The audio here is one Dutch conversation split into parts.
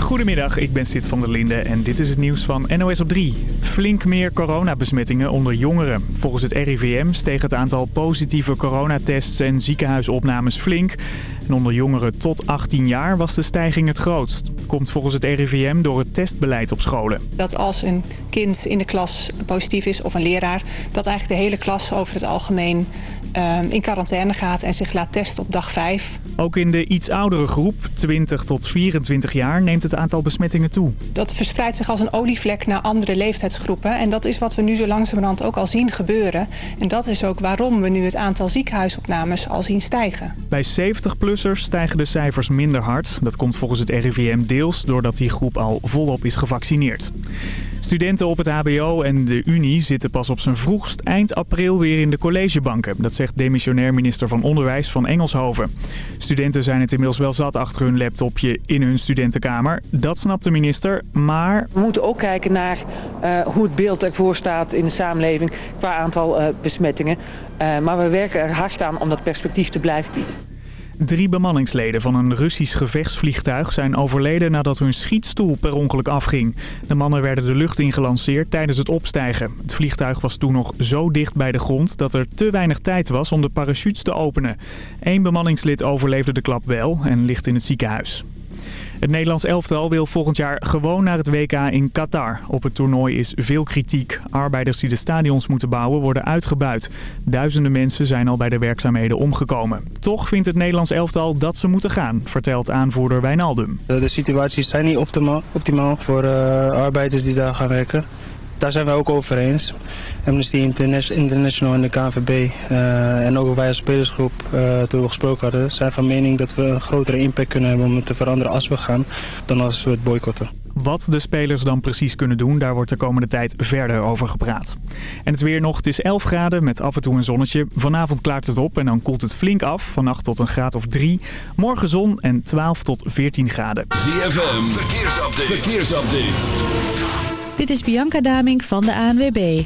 Goedemiddag, ik ben Sid van der Linde en dit is het nieuws van NOS op 3. Flink meer coronabesmettingen onder jongeren. Volgens het RIVM steeg het aantal positieve coronatests en ziekenhuisopnames flink. En onder jongeren tot 18 jaar was de stijging het grootst. Komt volgens het RIVM door het testbeleid op scholen. Dat als een kind in de klas positief is of een leraar... dat eigenlijk de hele klas over het algemeen ehm, in quarantaine gaat en zich laat testen op dag 5. Ook in de iets oudere groep, 20 tot 24 jaar, neemt het aantal besmettingen toe. Dat verspreidt zich als een olievlek naar andere leeftijdsgroepen. En dat is wat we nu zo langzamerhand ook al zien gebeuren. En dat is ook waarom we nu het aantal ziekenhuisopnames al zien stijgen. Bij 70-plussers stijgen de cijfers minder hard. Dat komt volgens het RIVM deels doordat die groep al volop is gevaccineerd. Studenten op het hbo en de unie zitten pas op zijn vroegst eind april weer in de collegebanken. Dat zegt demissionair minister van Onderwijs van Engelshoven. Studenten zijn het inmiddels wel zat achter hun laptopje in hun studentenkamer. Dat snapt de minister, maar... We moeten ook kijken naar uh, hoe het beeld ervoor staat in de samenleving qua aantal uh, besmettingen. Uh, maar we werken er hard aan om dat perspectief te blijven bieden. Drie bemanningsleden van een Russisch gevechtsvliegtuig zijn overleden nadat hun schietstoel per ongeluk afging. De mannen werden de lucht ingelanceerd tijdens het opstijgen. Het vliegtuig was toen nog zo dicht bij de grond dat er te weinig tijd was om de parachutes te openen. Eén bemanningslid overleefde de klap wel en ligt in het ziekenhuis. Het Nederlands elftal wil volgend jaar gewoon naar het WK in Qatar. Op het toernooi is veel kritiek. Arbeiders die de stadions moeten bouwen worden uitgebuit. Duizenden mensen zijn al bij de werkzaamheden omgekomen. Toch vindt het Nederlands elftal dat ze moeten gaan, vertelt aanvoerder Wijnaldum. De situaties zijn niet optimaal, voor uh, arbeiders die daar gaan werken daar zijn we ook over eens. Amnesty International en de KNVB uh, en ook wij als spelersgroep, uh, toen we gesproken hadden, zijn van mening dat we een grotere impact kunnen hebben om het te veranderen als we gaan, dan als we het boycotten. Wat de spelers dan precies kunnen doen, daar wordt de komende tijd verder over gepraat. En het weer nog, het is 11 graden met af en toe een zonnetje. Vanavond klaart het op en dan koelt het flink af, vannacht tot een graad of 3. Morgen zon en 12 tot 14 graden. ZFM, verkeersupdate. verkeersupdate. Dit is Bianca Damink van de ANWB.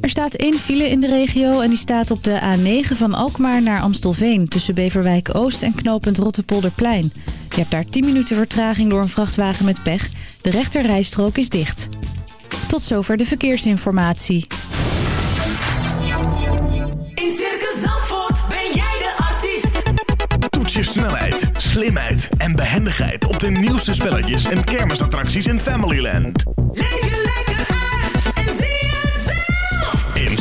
Er staat één file in de regio en die staat op de A9 van Alkmaar naar Amstelveen... tussen Beverwijk Oost en knooppunt Rottepolderplein. Je hebt daar 10 minuten vertraging door een vrachtwagen met pech. De rechter rijstrook is dicht. Tot zover de verkeersinformatie. In Circus Zandvoort ben jij de artiest. Toets je snelheid, slimheid en behendigheid... op de nieuwste spelletjes en kermisattracties in Familyland. Leef lekker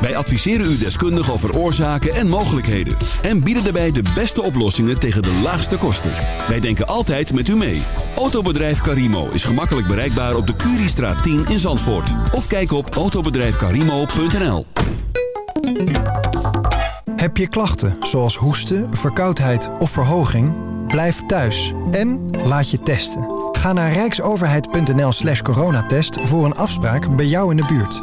Wij adviseren u deskundig over oorzaken en mogelijkheden. En bieden daarbij de beste oplossingen tegen de laagste kosten. Wij denken altijd met u mee. Autobedrijf Carimo is gemakkelijk bereikbaar op de Curiestraat 10 in Zandvoort. Of kijk op autobedrijfcarimo.nl Heb je klachten zoals hoesten, verkoudheid of verhoging? Blijf thuis en laat je testen. Ga naar rijksoverheid.nl slash coronatest voor een afspraak bij jou in de buurt.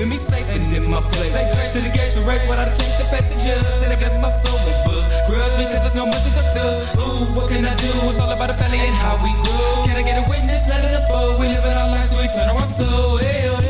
Keeping me safe and in my place. To the gates we race without I change to face the judge. And I blesses my soul with books. Grudge because there's no mercy for thugs. Ooh, what can I do? It's all about the family and how we grow. Can I get a witness? Let it unfold. We live in our lives, so we turn our soul. Hell, oh,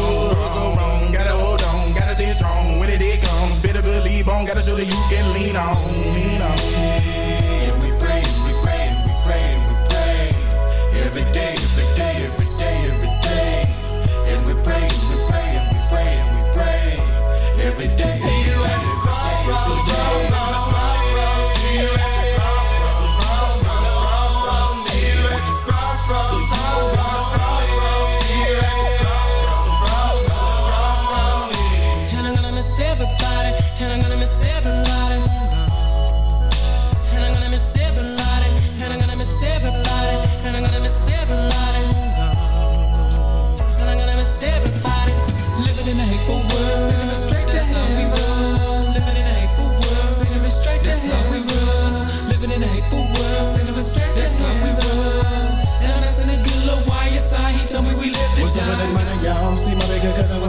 Gotta that you can lean on, lean on.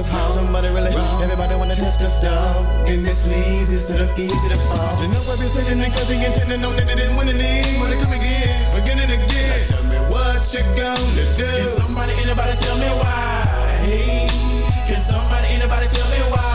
Cousin. Somebody really Everybody wanna test the stuff. Getting this easy instead of easy to fall. You know I've been sitting there cause he intended on that they didn't win any. Wanna come again, again and again. Now tell me what you gonna do. Can somebody, anybody tell me why? Can somebody, anybody tell me why?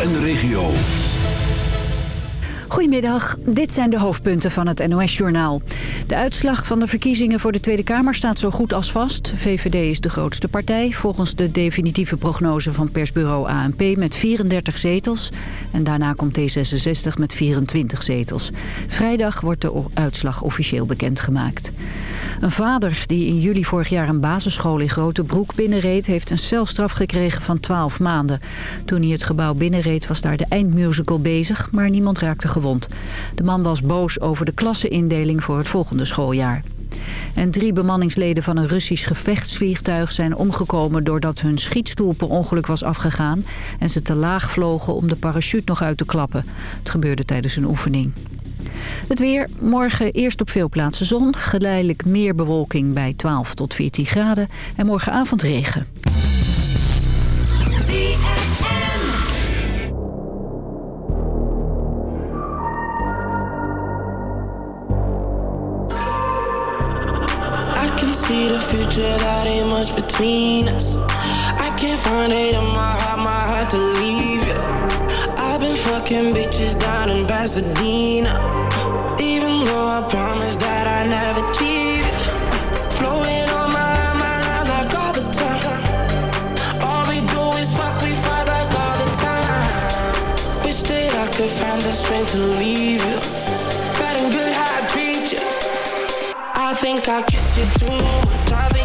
En de regio. Goedemiddag, dit zijn de hoofdpunten van het NOS-journaal. De uitslag van de verkiezingen voor de Tweede Kamer staat zo goed als vast. VVD is de grootste partij, volgens de definitieve prognose van persbureau ANP met 34 zetels. En daarna komt D66 met 24 zetels. Vrijdag wordt de uitslag officieel bekendgemaakt. Een vader die in juli vorig jaar een basisschool in Grote Broek binnenreed... heeft een celstraf gekregen van 12 maanden. Toen hij het gebouw binnenreed was daar de eindmusical bezig... maar niemand raakte gewond. De man was boos over de klassenindeling voor het volgende schooljaar. En drie bemanningsleden van een Russisch gevechtsvliegtuig zijn omgekomen doordat hun schietstoel per ongeluk was afgegaan en ze te laag vlogen om de parachute nog uit te klappen. Het gebeurde tijdens een oefening. Het weer, morgen eerst op veel plaatsen zon, geleidelijk meer bewolking bij 12 tot 14 graden en morgenavond regen. See the future, that ain't much between us. I can't find it in my heart, my heart to. I've been fucking bitches down in Pasadena. Even though I promised that I never cheated. Blowing on my line, my line like all the time. All we do is fuck, we fight like all the time. Wish that I could find the strength to leave you. Bad and good, how I treat you. I think I kiss you too much.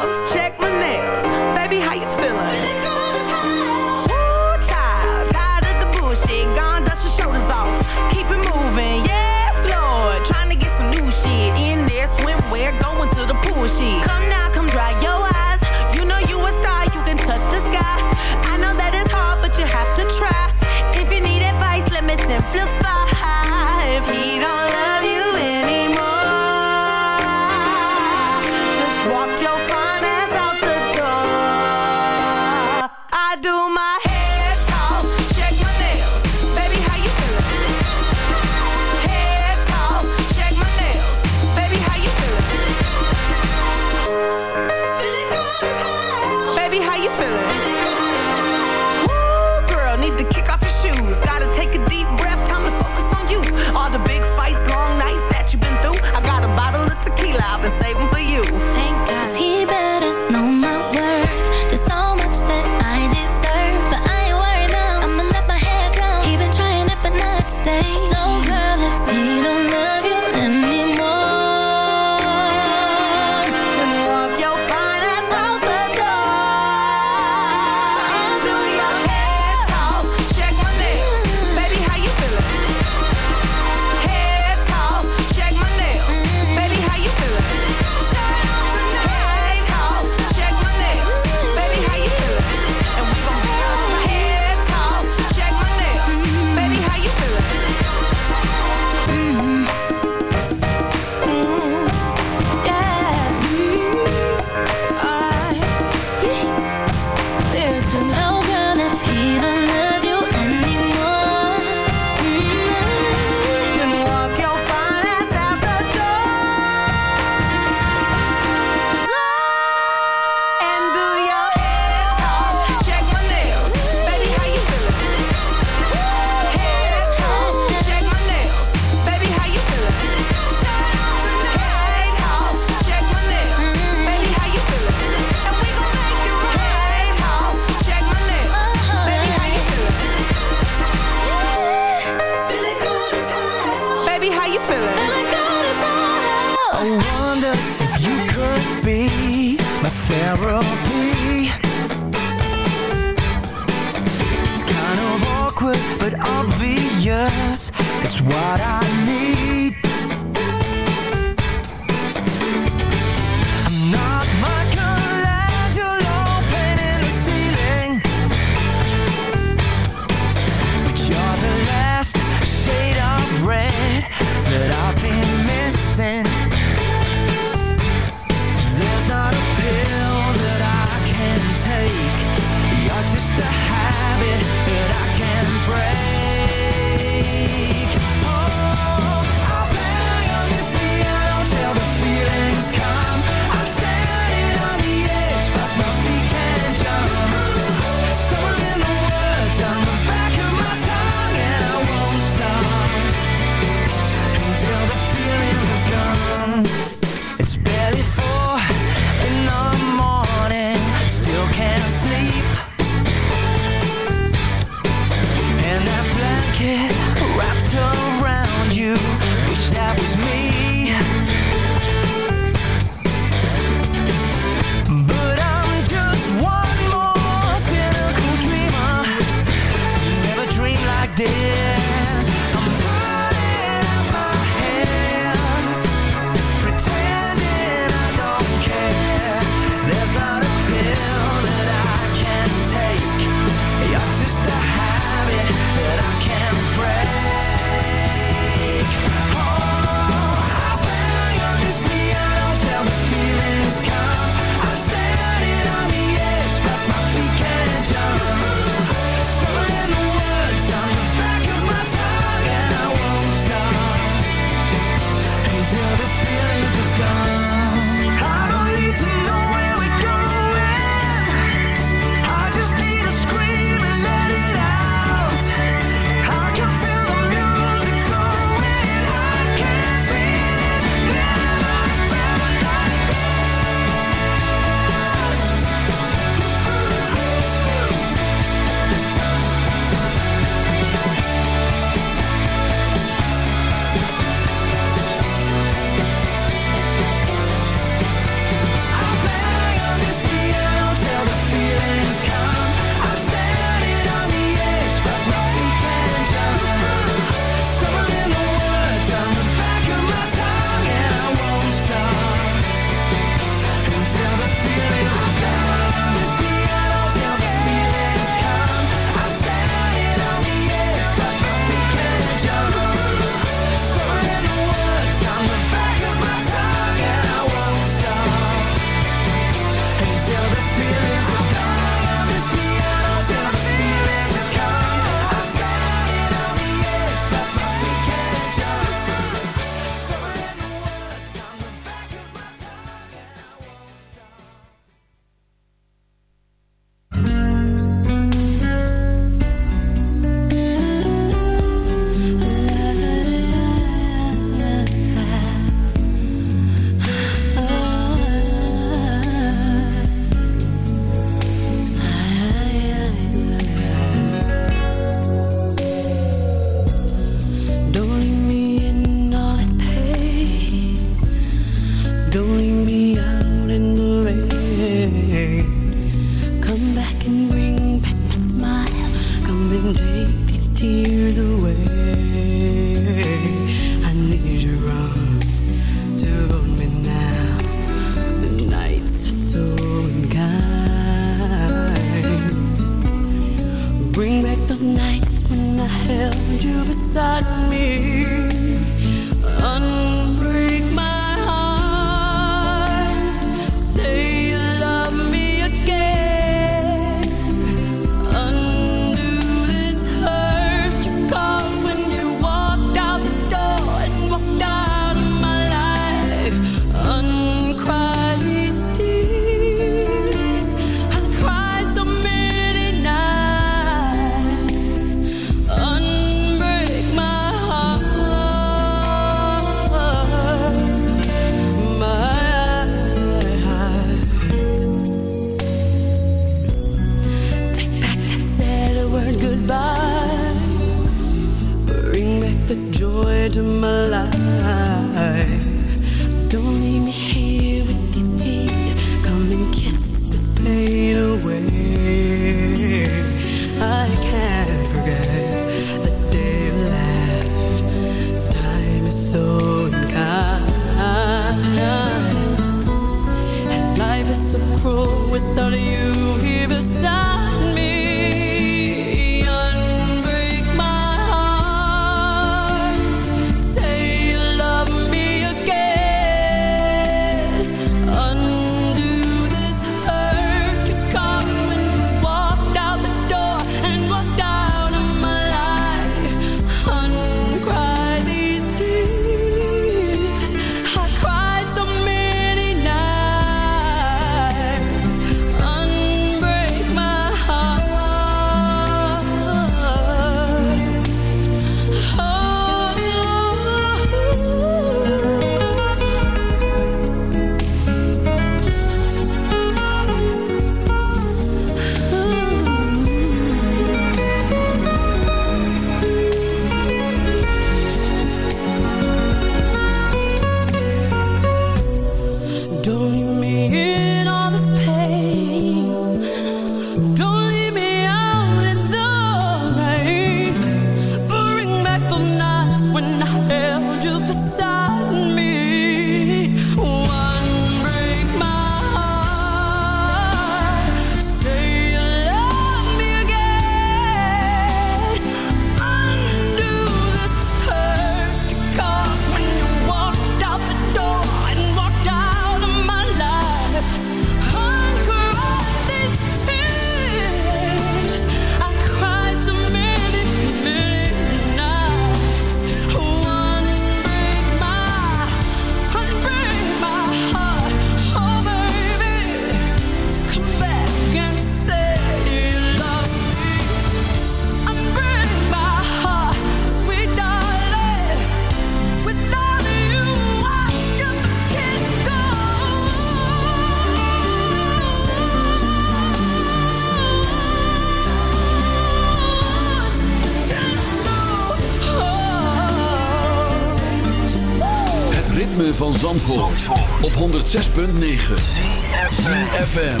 van Zandvoort, Zandvoort. op 106.9 CFFM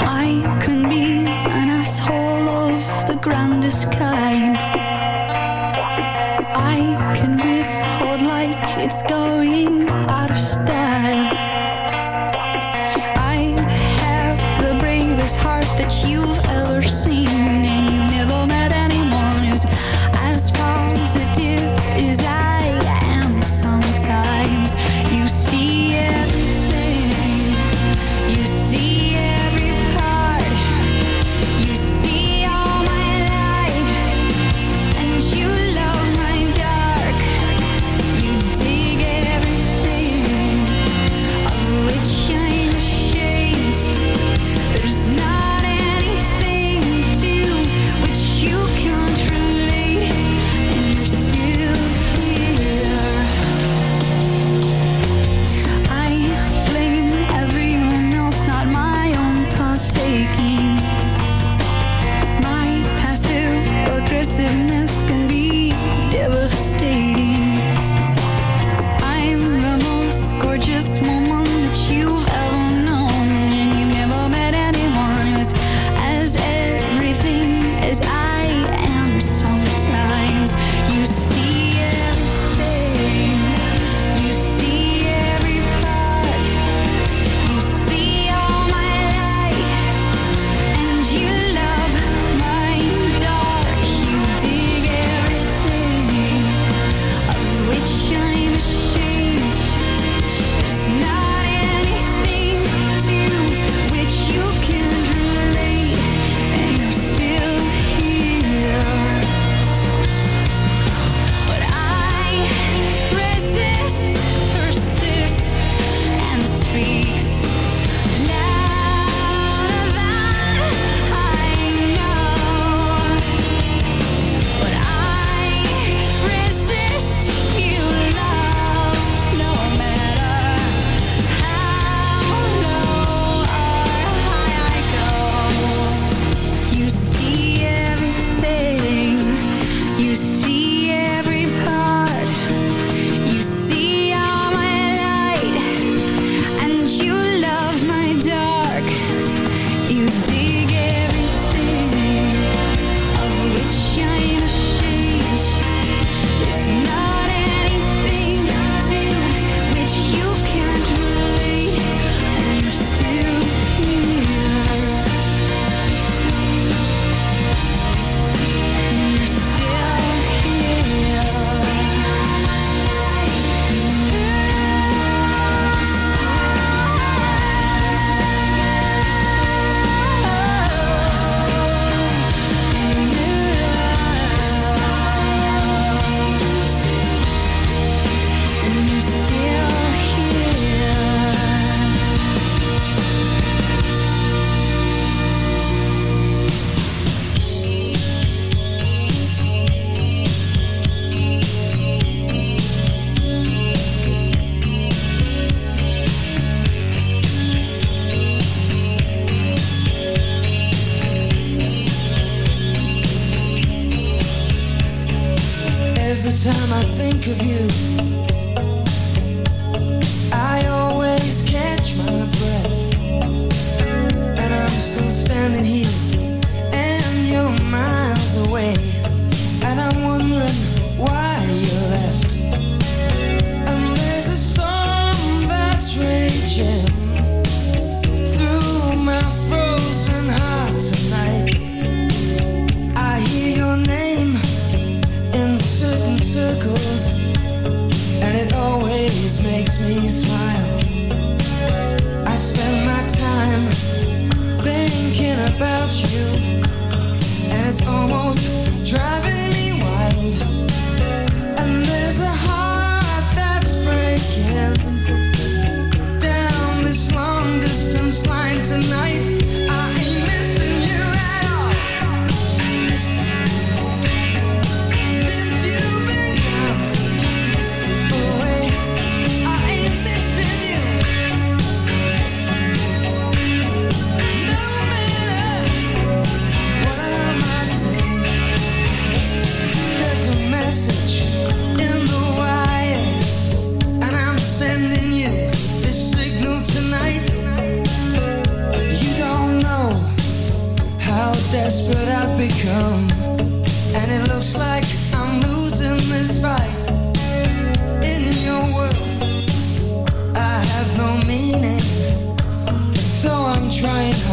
I can be an asshole of the grandest kind. I can withhold like it's going.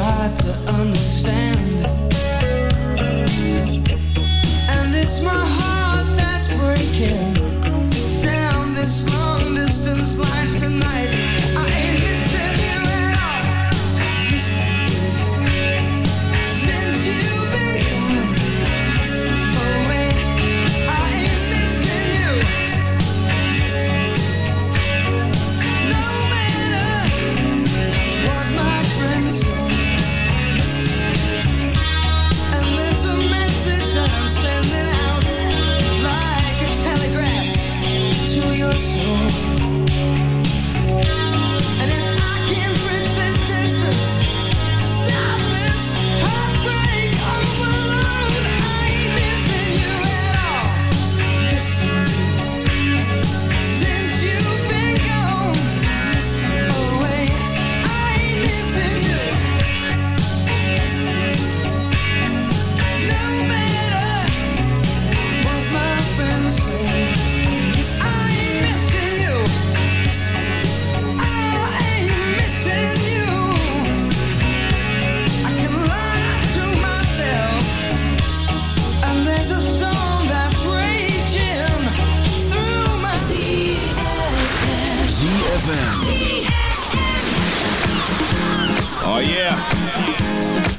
Hard to understand. And it's my heart that's breaking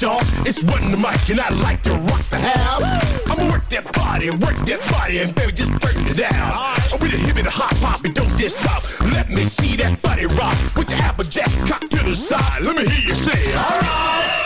Y'all. It's Wonder Mike, and I like to rock the house. I'ma work that body, work that body, and baby, just turn it down. I'm with the hip and the hot pop, and don't just stop. Let me see that body rock. Put your applejack cock to the side. Let me hear you say, alright.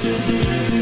Het